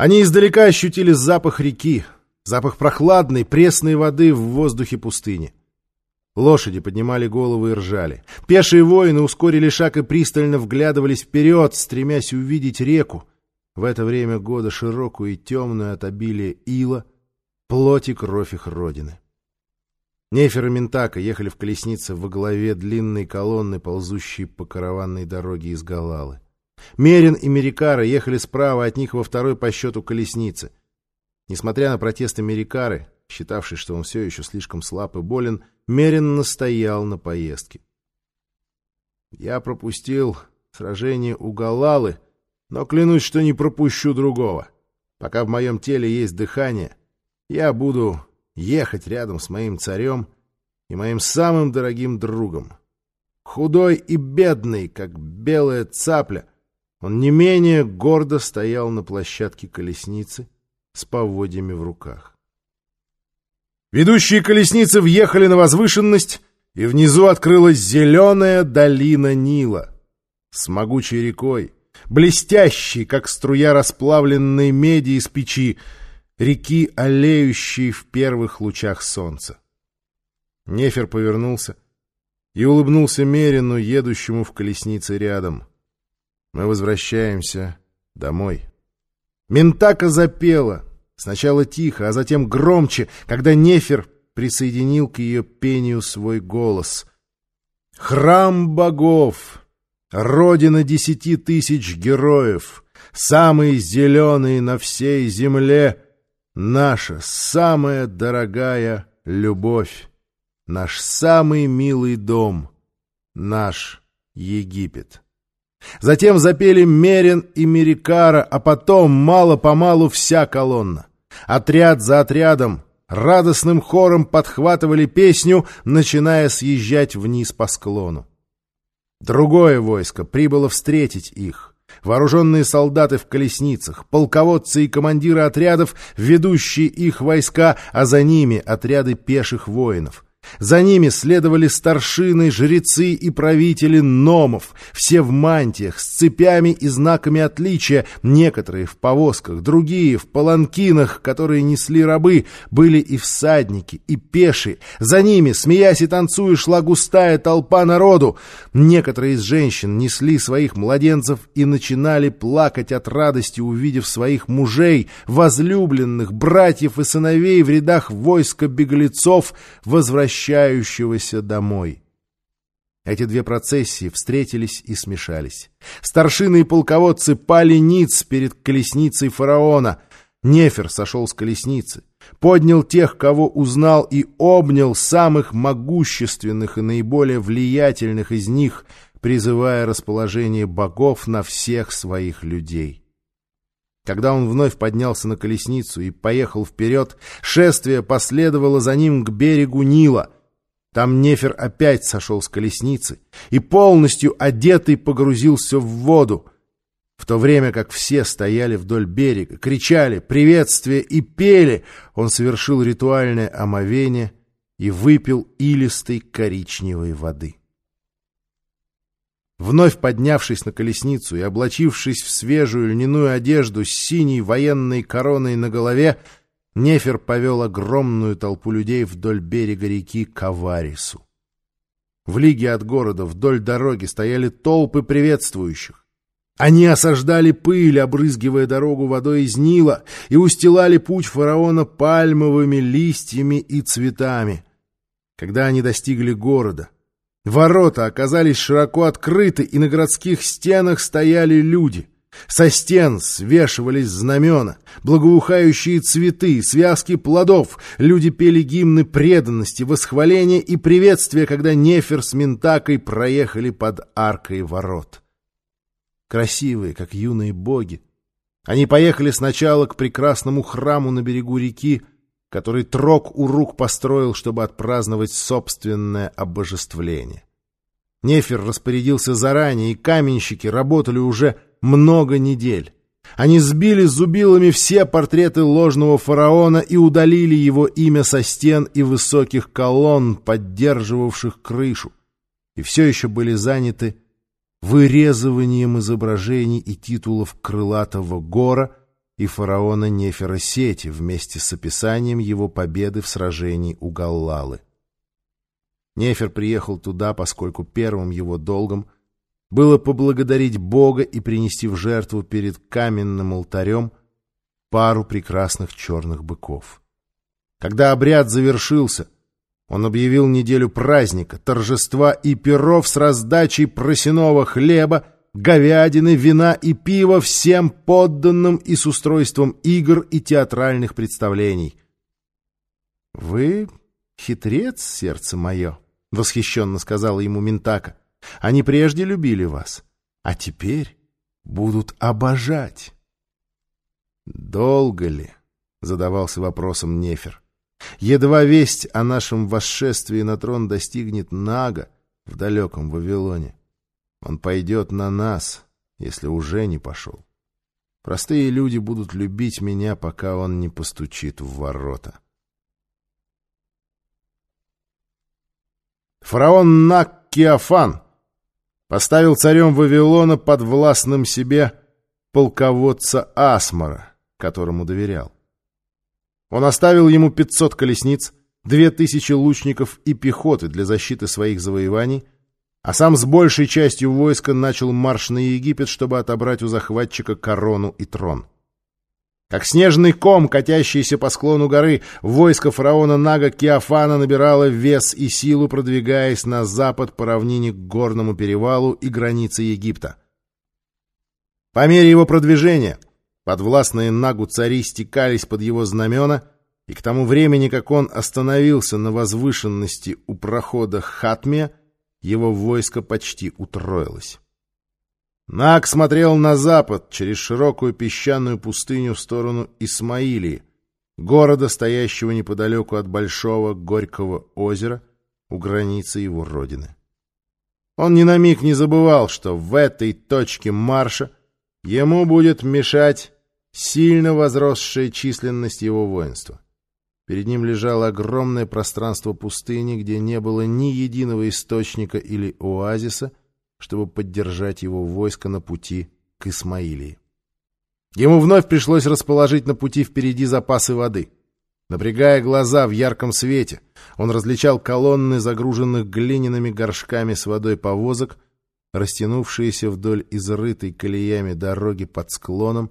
Они издалека ощутили запах реки, запах прохладной, пресной воды в воздухе пустыни. Лошади поднимали головы и ржали. Пешие воины ускорили шаг и пристально вглядывались вперед, стремясь увидеть реку. В это время года широкую и темную от обилия ила, плоть и кровь их родины. Нефер и Ментака ехали в колеснице во главе длинной колонны, ползущей по караванной дороге из Галалы. Мерин и Мерикара ехали справа от них во второй по счету колесницы. Несмотря на протесты Мерикары, считавший, что он все еще слишком слаб и болен, Мерин настоял на поездке. «Я пропустил сражение у Галалы, но клянусь, что не пропущу другого. Пока в моем теле есть дыхание, я буду ехать рядом с моим царем и моим самым дорогим другом. Худой и бедный, как белая цапля, он не менее гордо стоял на площадке колесницы с поводьями в руках. Ведущие колесницы въехали на возвышенность, и внизу открылась зеленая долина Нила с могучей рекой, блестящей, как струя расплавленной меди из печи, реки, олеющей в первых лучах солнца. Нефер повернулся и улыбнулся Мерину, едущему в колеснице рядом — мы возвращаемся домой. Ментака запела, сначала тихо, а затем громче, когда Нефер присоединил к ее пению свой голос. «Храм богов, родина десяти тысяч героев, самый зеленый на всей земле, наша самая дорогая любовь, наш самый милый дом, наш Египет». Затем запели Мерин и Мерикара, а потом мало-помалу вся колонна. Отряд за отрядом радостным хором подхватывали песню, начиная съезжать вниз по склону. Другое войско прибыло встретить их. Вооруженные солдаты в колесницах, полководцы и командиры отрядов, ведущие их войска, а за ними отряды пеших воинов — за ними следовали старшины, жрецы и правители номов, все в мантиях, с цепями и знаками отличия, некоторые в повозках, другие в паланкинах, которые несли рабы, были и всадники, и пешие. За ними, смеясь и танцуя, шла густая толпа народу. Некоторые из женщин несли своих младенцев и начинали плакать от радости, увидев своих мужей, возлюбленных, братьев и сыновей в рядах войска беглецов, возвращаясь возвращающегося домой. Эти две процессии встретились и смешались. Старшины и полководцы пали ниц перед колесницей фараона. Нефер сошел с колесницы, поднял тех, кого узнал, и обнял самых могущественных и наиболее влиятельных из них, призывая расположение богов на всех своих людей. Когда он вновь поднялся на колесницу и поехал вперед, шествие последовало за ним к берегу Нила. Там Нефер опять сошел с колесницы и полностью одетый погрузился в воду, в то время как все стояли вдоль берега, кричали приветствие и пели, он совершил ритуальное омовение и выпил илистой коричневой воды. Вновь поднявшись на колесницу и облачившись в свежую льняную одежду с синей военной короной на голове, Нефер повел огромную толпу людей вдоль берега реки Каварису. В лиге от города вдоль дороги стояли толпы приветствующих. Они осаждали пыль, обрызгивая дорогу водой из Нила, и устилали путь фараона пальмовыми листьями и цветами. Когда они достигли города — Ворота оказались широко открыты, и на городских стенах стояли люди. Со стен свешивались знамена, благоухающие цветы, связки плодов. Люди пели гимны преданности, восхваления и приветствия, когда Нефер с Ментакой проехали под аркой ворот. Красивые, как юные боги. Они поехали сначала к прекрасному храму на берегу реки, который Трок Урук построил, чтобы отпраздновать собственное обожествление. Нефер распорядился заранее, и каменщики работали уже много недель. Они сбили зубилами все портреты ложного фараона и удалили его имя со стен и высоких колонн, поддерживавших крышу, и все еще были заняты вырезыванием изображений и титулов крылатого гора и фараона Нефера Сети вместе с описанием его победы в сражении у Галлалы. Нефер приехал туда, поскольку первым его долгом было поблагодарить Бога и принести в жертву перед каменным алтарем пару прекрасных черных быков. Когда обряд завершился, он объявил неделю праздника, торжества и перов с раздачей просеного хлеба, говядины, вина и пива всем подданным и с устройством игр и театральных представлений. — Вы хитрец, сердце мое, — восхищенно сказала ему Ментака. — Они прежде любили вас, а теперь будут обожать. — Долго ли? — задавался вопросом Нефер. Едва весть о нашем восшествии на трон достигнет Нага в далеком Вавилоне. Он пойдет на нас, если уже не пошел. Простые люди будут любить меня, пока он не постучит в ворота. Фараон Нак Киофан поставил царем Вавилона под властным себе полководца Асмара, которому доверял. Он оставил ему 500 колесниц, 2000 лучников и пехоты для защиты своих завоеваний, а сам с большей частью войска начал марш на Египет, чтобы отобрать у захватчика корону и трон. Как снежный ком, катящийся по склону горы, войско фараона Нага Киофана набирало вес и силу, продвигаясь на запад по равнине к горному перевалу и границе Египта. По мере его продвижения — Подвластные Нагу цари стекались под его знамена, и к тому времени, как он остановился на возвышенности у прохода Хатме, его войско почти утроилось. Наг смотрел на запад, через широкую песчаную пустыню в сторону Исмаилии, города, стоящего неподалеку от большого горького озера у границы его родины. Он ни на миг не забывал, что в этой точке марша ему будет мешать сильно возросшая численность его воинства. Перед ним лежало огромное пространство пустыни, где не было ни единого источника или оазиса, чтобы поддержать его войско на пути к Исмаилии. Ему вновь пришлось расположить на пути впереди запасы воды. Напрягая глаза в ярком свете, он различал колонны загруженных глиняными горшками с водой повозок, растянувшиеся вдоль изрытой колеями дороги под склоном,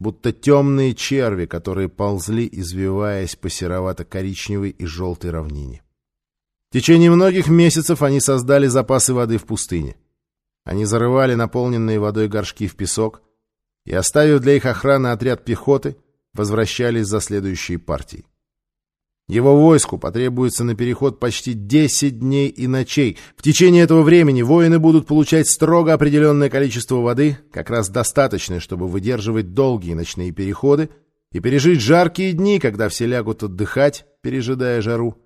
будто темные черви, которые ползли, извиваясь по серовато-коричневой и желтой равнине. В течение многих месяцев они создали запасы воды в пустыне. Они зарывали наполненные водой горшки в песок и, оставив для их охраны отряд пехоты, возвращались за следующей партией. Его войску потребуется на переход почти 10 дней и ночей. В течение этого времени воины будут получать строго определенное количество воды, как раз достаточное, чтобы выдерживать долгие ночные переходы и пережить жаркие дни, когда все лягут отдыхать, пережидая жару.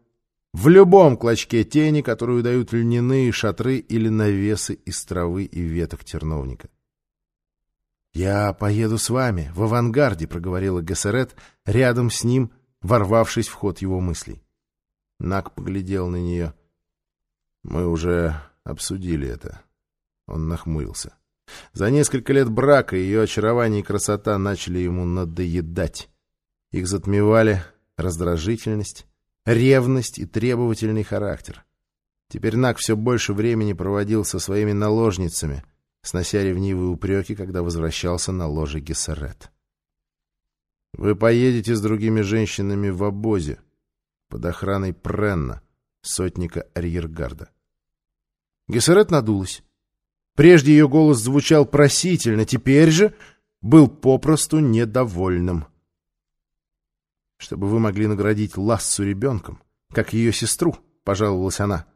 В любом клочке тени, которую дают льняные шатры или навесы из травы и веток терновника. «Я поеду с вами, в авангарде», — проговорила Гессерет, рядом с ним — ворвавшись в ход его мыслей. Нак поглядел на нее. «Мы уже обсудили это». Он нахмурился. За несколько лет брака ее очарование и красота начали ему надоедать. Их затмевали раздражительность, ревность и требовательный характер. Теперь Нак все больше времени проводил со своими наложницами, снося ревнивые упреки, когда возвращался на ложе Гессерет. Вы поедете с другими женщинами в обозе под охраной Пренна, сотника арьергарда. Гессерет надулась. Прежде ее голос звучал просительно, теперь же был попросту недовольным. «Чтобы вы могли наградить Лассу ребенком, как ее сестру», — пожаловалась она.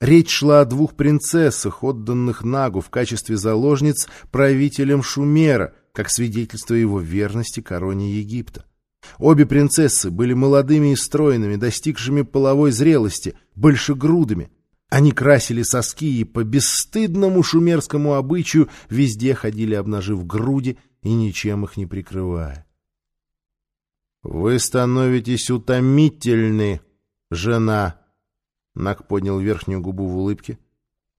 Речь шла о двух принцессах, отданных Нагу в качестве заложниц правителем Шумера, как свидетельство его верности короне Египта. Обе принцессы были молодыми и стройными, достигшими половой зрелости, большегрудыми. Они красили соски и по бесстыдному шумерскому обычаю везде ходили, обнажив груди и ничем их не прикрывая. «Вы становитесь утомительны, жена!» Нак поднял верхнюю губу в улыбке,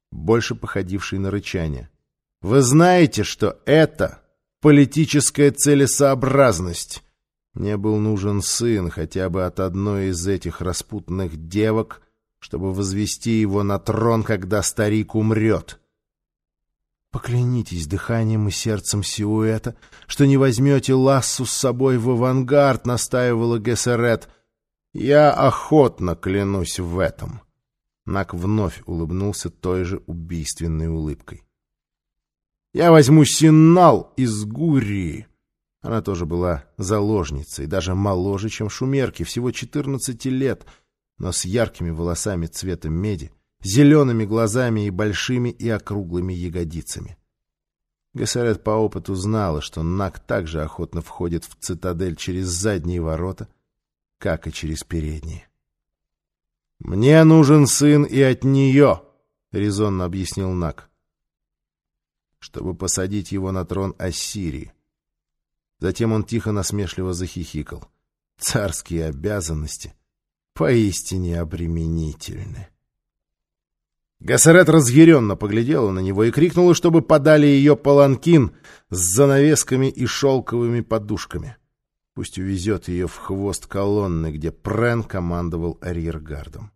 больше походившей на рычание. «Вы знаете, что это политическая целесообразность. Мне был нужен сын хотя бы от одной из этих распутных девок, чтобы возвести его на трон, когда старик умрет. Поклянитесь дыханием и сердцем Сиуэта, что не возьмете Лассу с собой в авангард, настаивала Гессерет. Я охотно клянусь в этом. Нак вновь улыбнулся той же убийственной улыбкой. Я возьму Синнал из Гурии. Она тоже была заложницей, даже моложе, чем Шумерки, всего четырнадцати лет, но с яркими волосами цвета меди, зелеными глазами и большими и округлыми ягодицами. Гессерет по опыту знала, что Нак также охотно входит в цитадель через задние ворота, как и через передние. «Мне нужен сын и от нее», — резонно объяснил Нак, «чтобы посадить его на трон Ассирии». Затем он тихо насмешливо захихикал. «Царские обязанности поистине обременительны». Гасарет разъяренно поглядела на него и крикнула, чтобы подали ее паланкин с занавесками и шелковыми подушками. Пусть увезет ее в хвост колонны, где Прен командовал арьергардом.